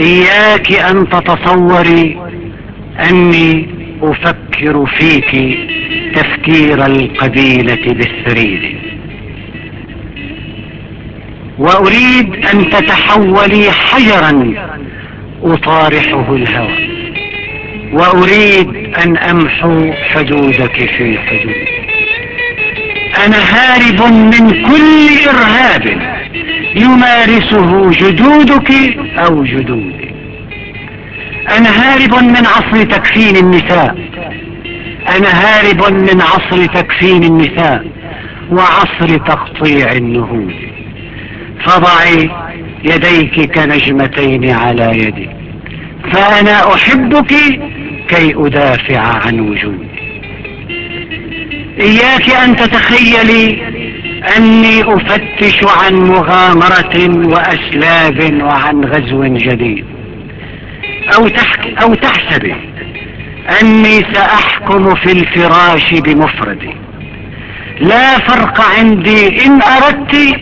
إياك أن تتصوري أني أفكر فيك تفكير القبيلة بالثريد وأريد أن تتحولي حجرا أطارحه الهوى. وأريد أن أمحو حدودك في حدودي. أنا هارب من كل إرهاب يمارسه جدودك أو جدودي. أنا هارب من عصر تكفين النساء. أنا هارب من عصر تكفين النساء وعصر تقطيع النهوض. فضعي يديك كنجمتين على يدي. فأنا أحبك كي أدافع عن وجودي. إياك أن تتخيلي أني أفتش عن مغامرة وأسلاب وعن غزو جديد. أو, تحك أو تحسبي أني سأحكم في الفراش بمفردي. لا فرق عندي إن أردت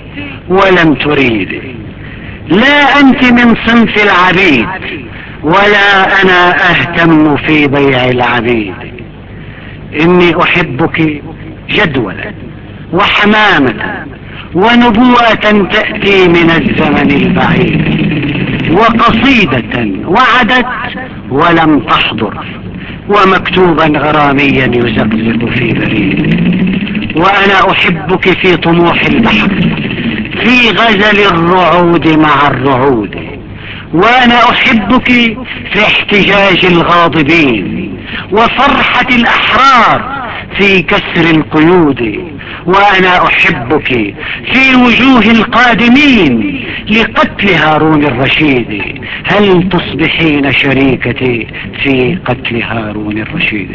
ولم تريدي لا أنت من صنف العبيد ولا أنا أهتم في بيع العبيد. إني أحبك جدولا وحمامة ونبوءة تأتي من الزمن البعيد. وقصيدة وعدت ولم تحضر ومكتوبا غراميا يزقزق في بريد. وأنا أحبك في طموح البحر في غزل الرعود مع الرعود. وأنا أحبك في احتجاج الغاضبين وفرحة الأحرار في كسر القيود. وأنا أحبك في وجوه القادمين لقتل هارون الرشيد. هل تصبحين شريكتي في قتل هارون الرشيد؟